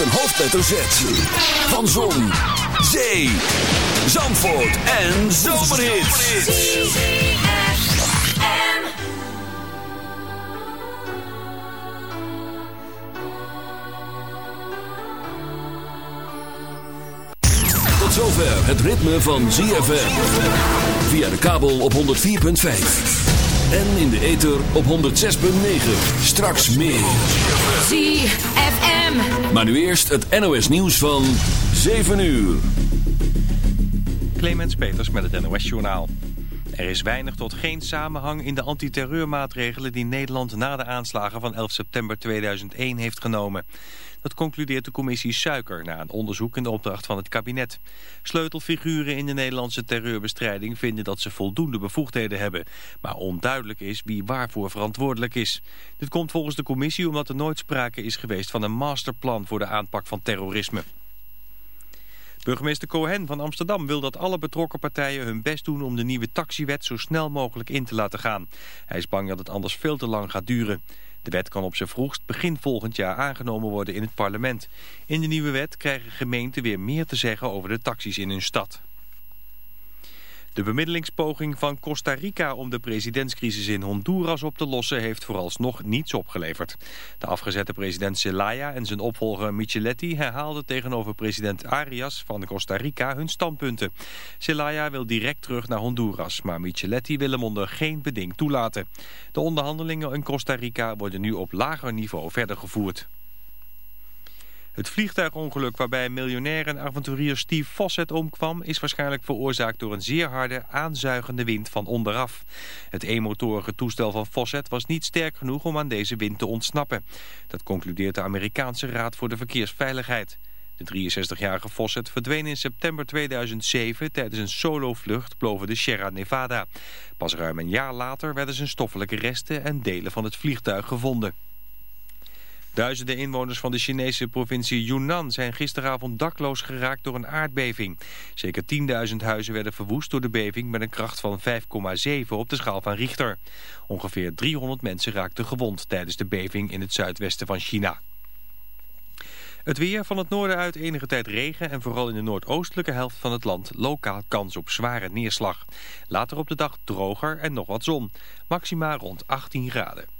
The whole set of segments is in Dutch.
met een hoofdletter Z. Van Zon, Zee, Zandvoort en Zomerhits. Tot zover het ritme van ZFM. Via de kabel op 104.5. En in de ether op 106.9. Straks meer. ZFM. Maar nu eerst het NOS nieuws van 7 uur. Clemens Peters met het NOS Journaal. Er is weinig tot geen samenhang in de antiterreurmaatregelen die Nederland na de aanslagen van 11 september 2001 heeft genomen. Concludeert de commissie Suiker na een onderzoek in de opdracht van het kabinet. Sleutelfiguren in de Nederlandse terreurbestrijding vinden dat ze voldoende bevoegdheden hebben. Maar onduidelijk is wie waarvoor verantwoordelijk is. Dit komt volgens de commissie omdat er nooit sprake is geweest van een masterplan voor de aanpak van terrorisme. Burgemeester Cohen van Amsterdam wil dat alle betrokken partijen hun best doen om de nieuwe taxiwet zo snel mogelijk in te laten gaan. Hij is bang dat het anders veel te lang gaat duren. De wet kan op zijn vroegst begin volgend jaar aangenomen worden in het parlement. In de nieuwe wet krijgen gemeenten weer meer te zeggen over de taxis in hun stad. De bemiddelingspoging van Costa Rica om de presidentscrisis in Honduras op te lossen heeft vooralsnog niets opgeleverd. De afgezette president Zelaya en zijn opvolger Micheletti herhaalden tegenover president Arias van Costa Rica hun standpunten. Zelaya wil direct terug naar Honduras, maar Micheletti wil hem onder geen beding toelaten. De onderhandelingen in Costa Rica worden nu op lager niveau verder gevoerd. Het vliegtuigongeluk waarbij miljonair en avonturier Steve Fawcett omkwam... is waarschijnlijk veroorzaakt door een zeer harde, aanzuigende wind van onderaf. Het eenmotorige toestel van Fawcett was niet sterk genoeg om aan deze wind te ontsnappen. Dat concludeert de Amerikaanse Raad voor de Verkeersveiligheid. De 63-jarige Fawcett verdween in september 2007 tijdens een solovlucht boven de Sierra Nevada. Pas ruim een jaar later werden zijn stoffelijke resten en delen van het vliegtuig gevonden. Duizenden inwoners van de Chinese provincie Yunnan zijn gisteravond dakloos geraakt door een aardbeving. Zeker 10.000 huizen werden verwoest door de beving met een kracht van 5,7 op de schaal van Richter. Ongeveer 300 mensen raakten gewond tijdens de beving in het zuidwesten van China. Het weer van het noorden uit enige tijd regen en vooral in de noordoostelijke helft van het land lokaal kans op zware neerslag. Later op de dag droger en nog wat zon. Maxima rond 18 graden.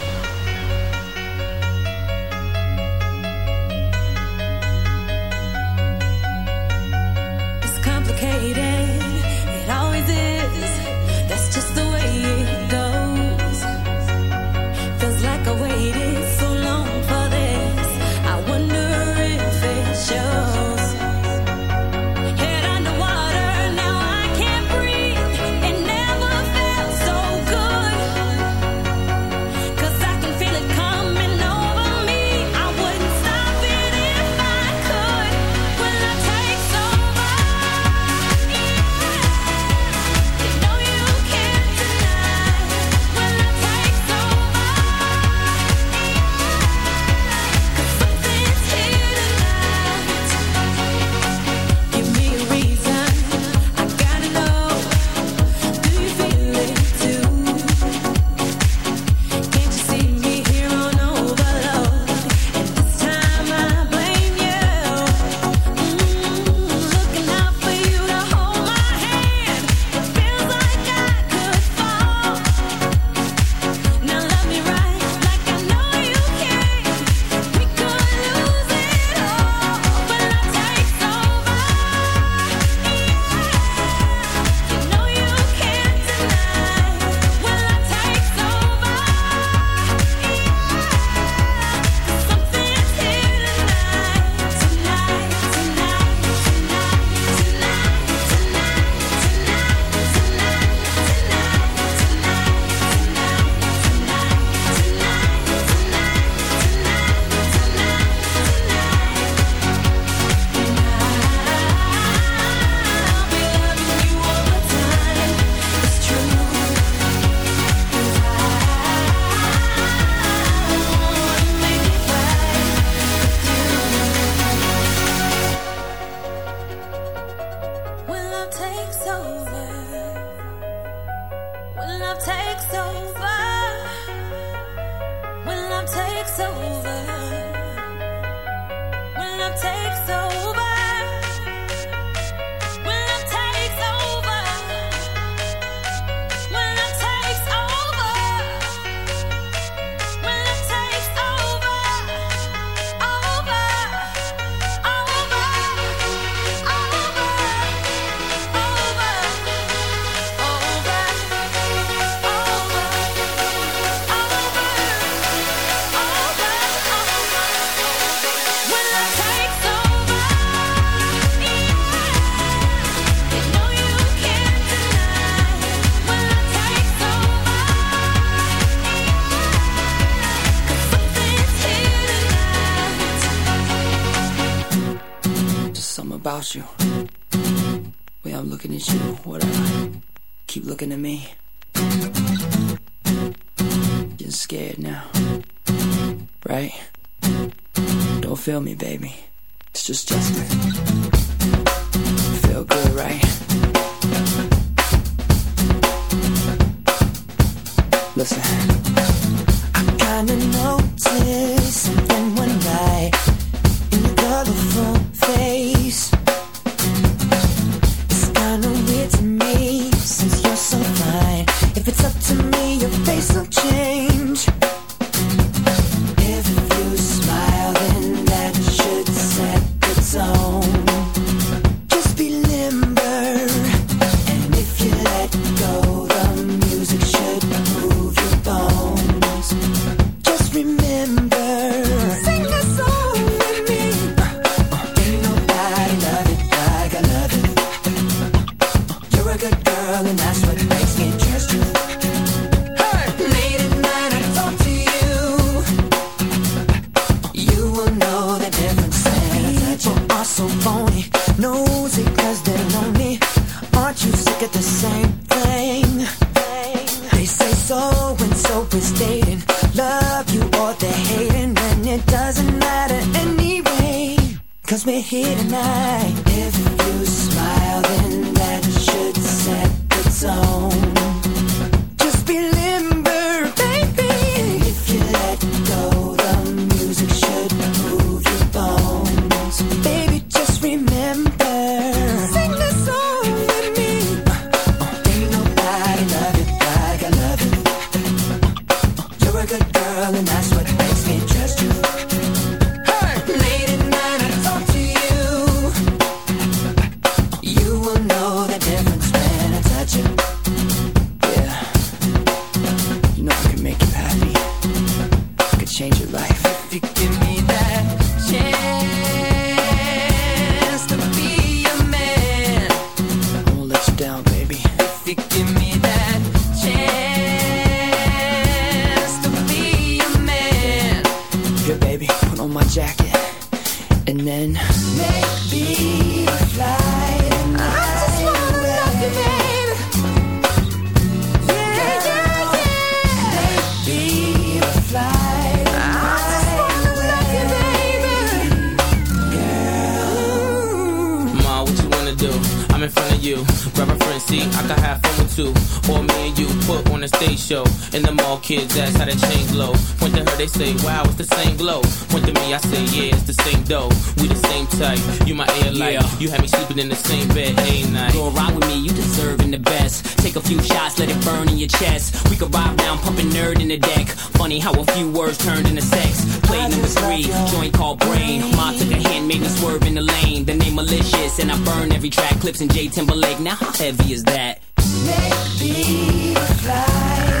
will feel me, baby. It's just Justin. Feel good, right? Listen, I kinda You had me sleeping in the same bed, ain't night. Go ride with me, you deserving the best. Take a few shots, let it burn in your chest. We could ride down, pumping nerd in the deck. Funny how a few words turned into sex. Play number three, joint called brain. Ma took a hand, made me swerve in the lane. The name malicious, and I burn every track. Clips in J Timberlake. Now how heavy is that? Make me fly.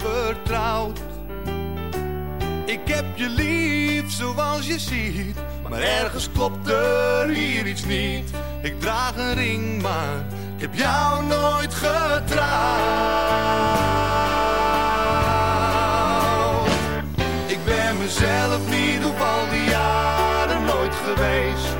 vertrouwd? Ik heb je lief zoals je ziet. Maar ergens klopt er hier iets niet. Ik draag een ring, maar ik heb jou nooit getrouwd. Ik ben mezelf niet op al die jaren nooit geweest.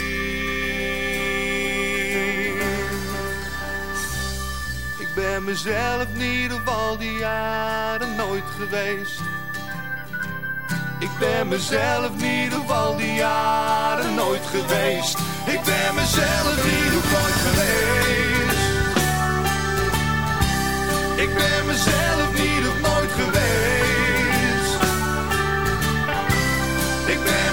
Ben mezelf niet op al die jaren nooit geweest. Ik ben mezelf niet op al die jaren nooit geweest. Ik ben mezelf niet op nooit geweest. Ik ben mezelf niet op nooit geweest. Ik ben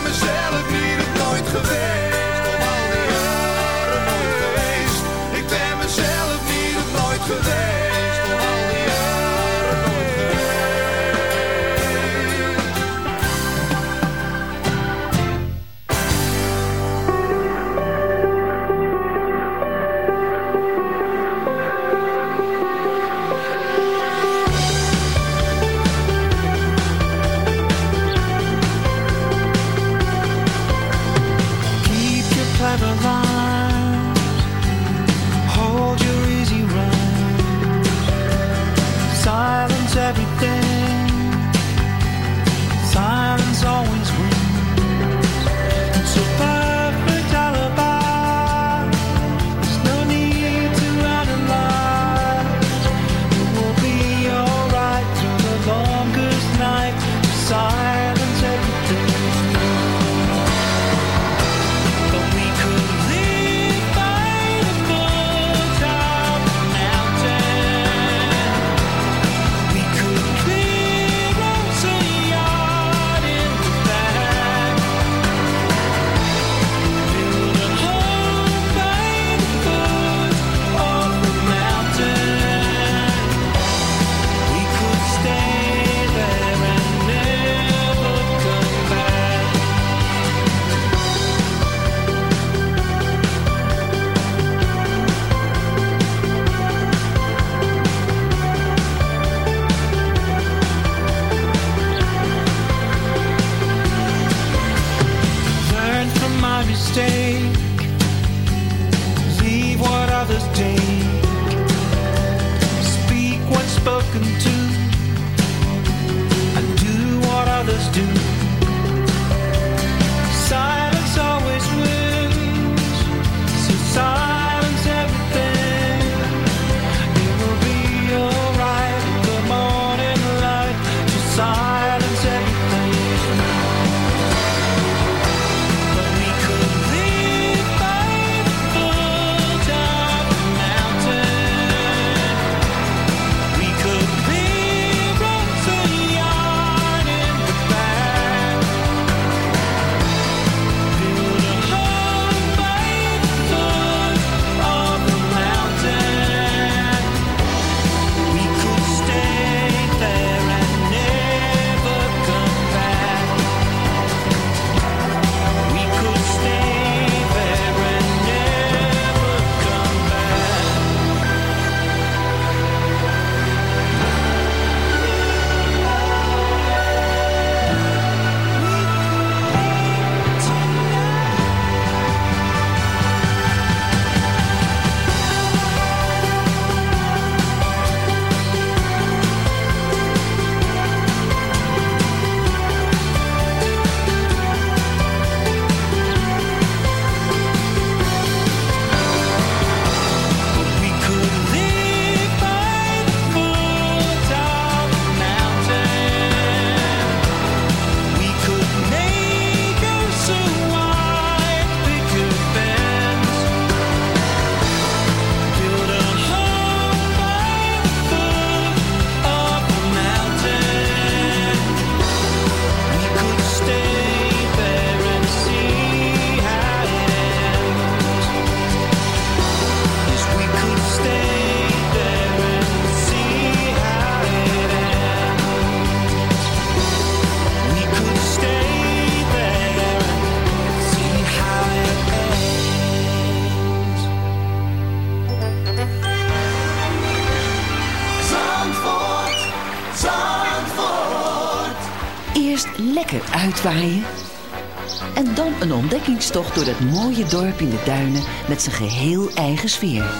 En dan een ontdekkingstocht door dat mooie dorp in de duinen met zijn geheel eigen sfeer.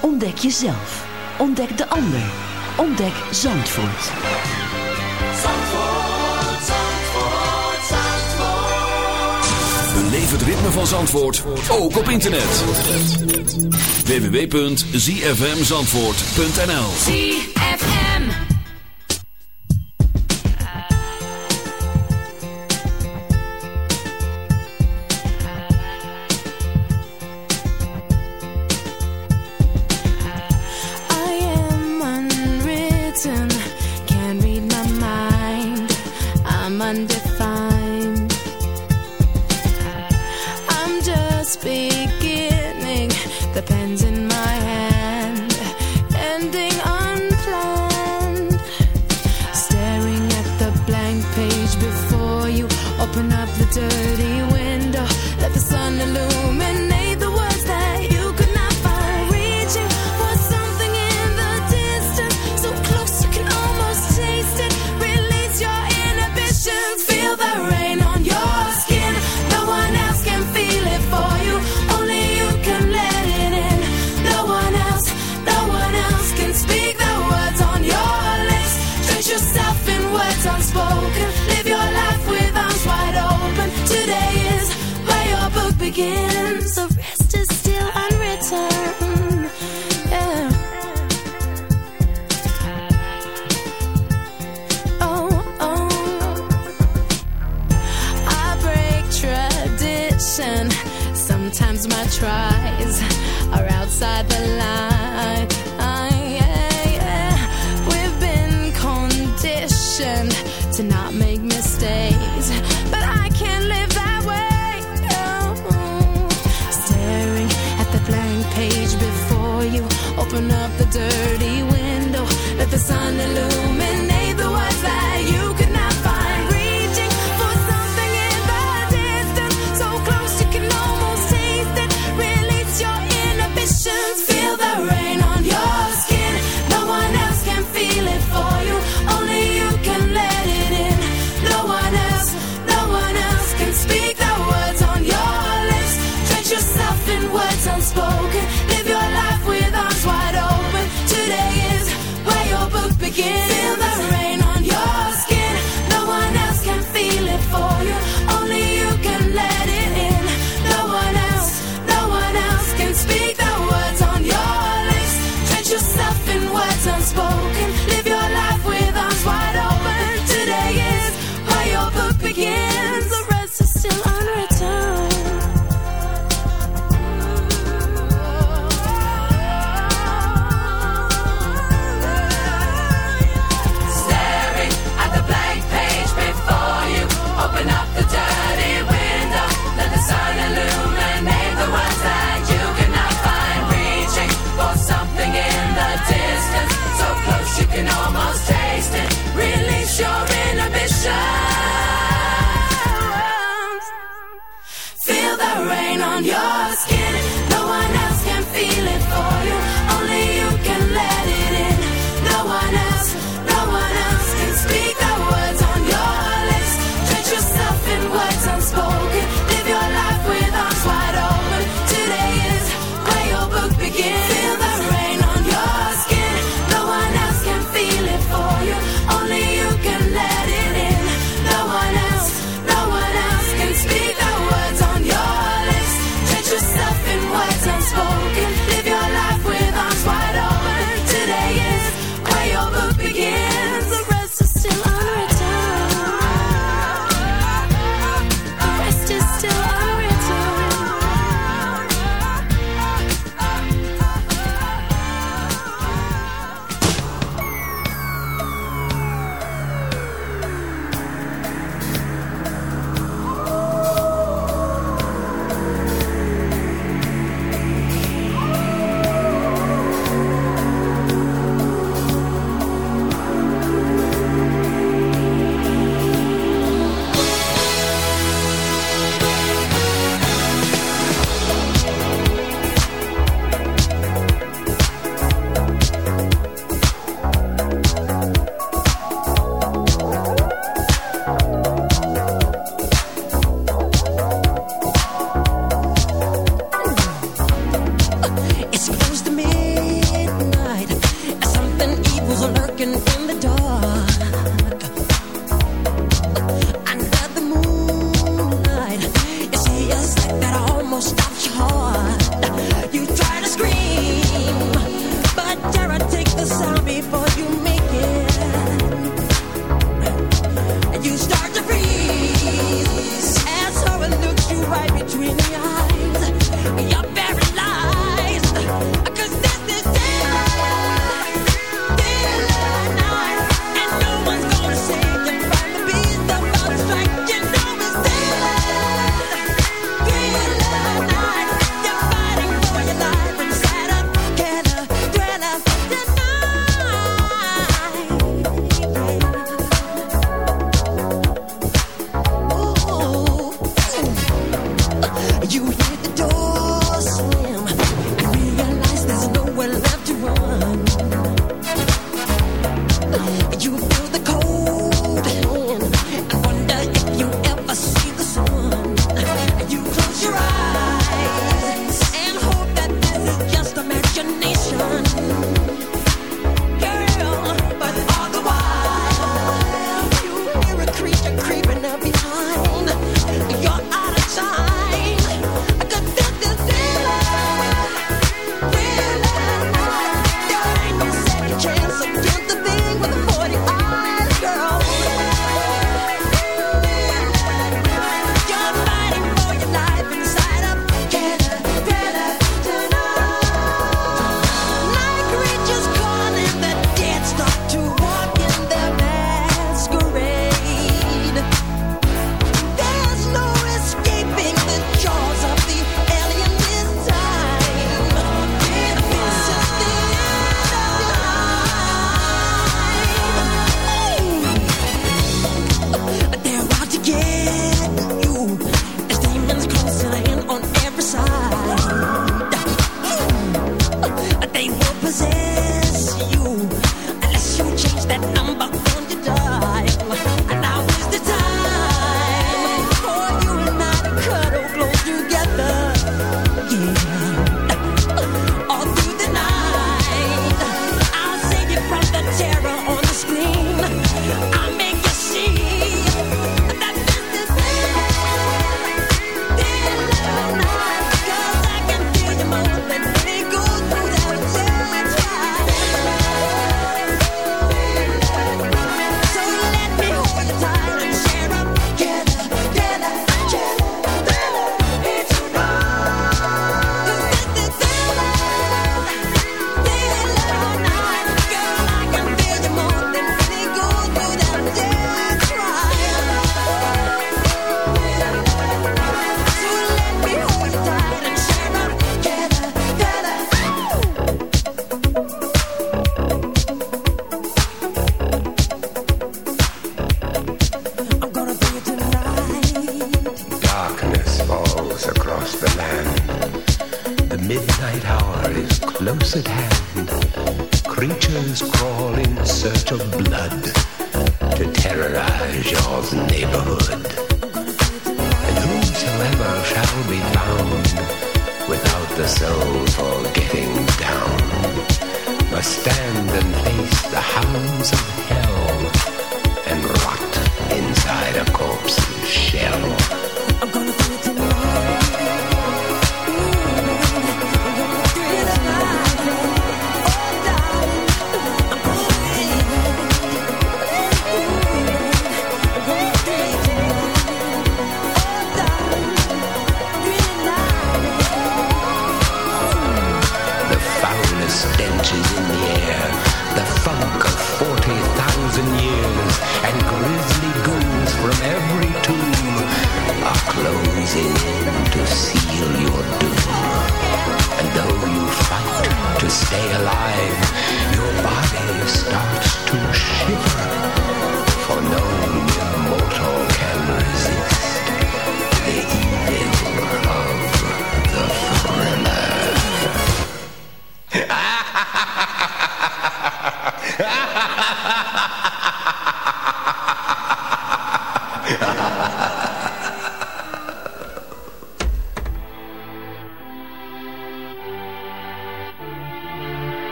Ontdek jezelf. Ontdek de ander. Ontdek Zandvoort. Zandvoort, Zandvoort, Zandvoort. Beleef het ritme van Zandvoort, ook op internet. www.zfmzandvoort.nl beginning. The pens and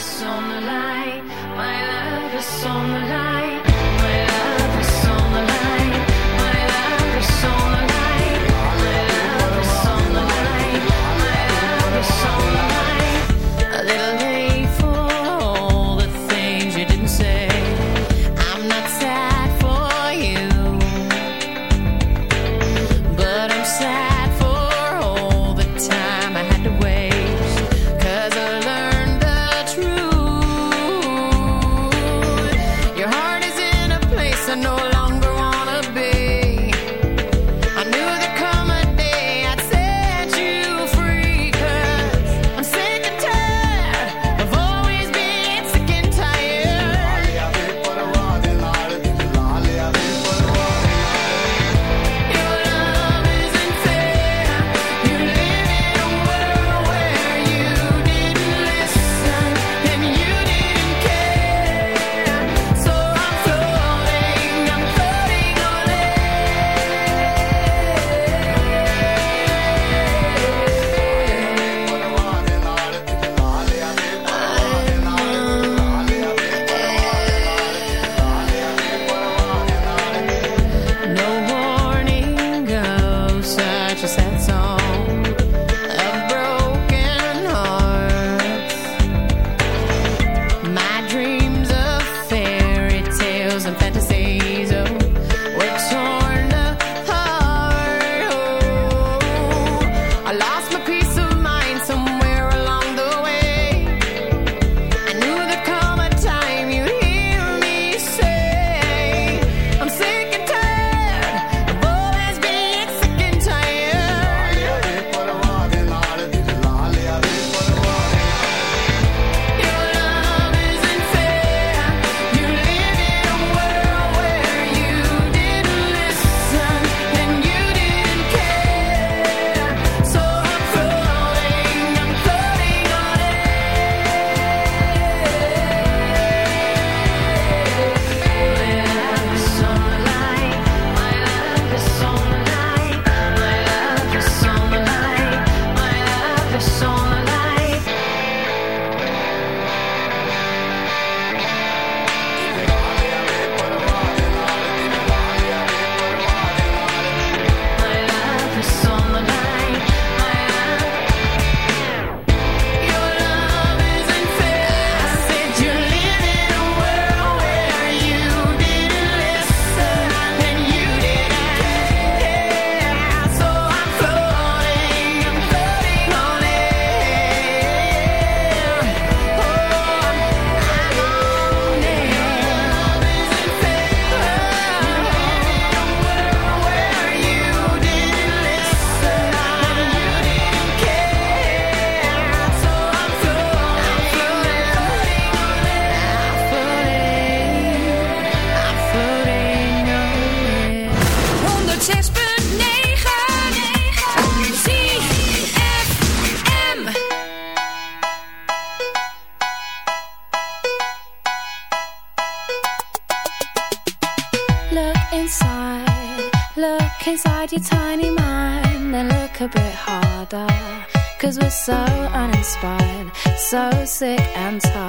is on the line. My love is on the line.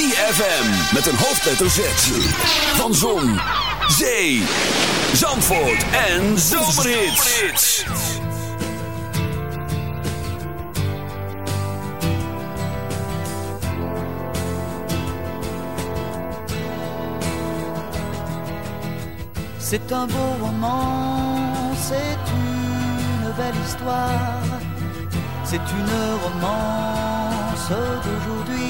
ZFM met een hoofdletter Z. Van Zon, Zee, Zandvoort en Zomerhits. C'est un beau roman, c'est une belle histoire, c'est une romance d'aujourd'hui.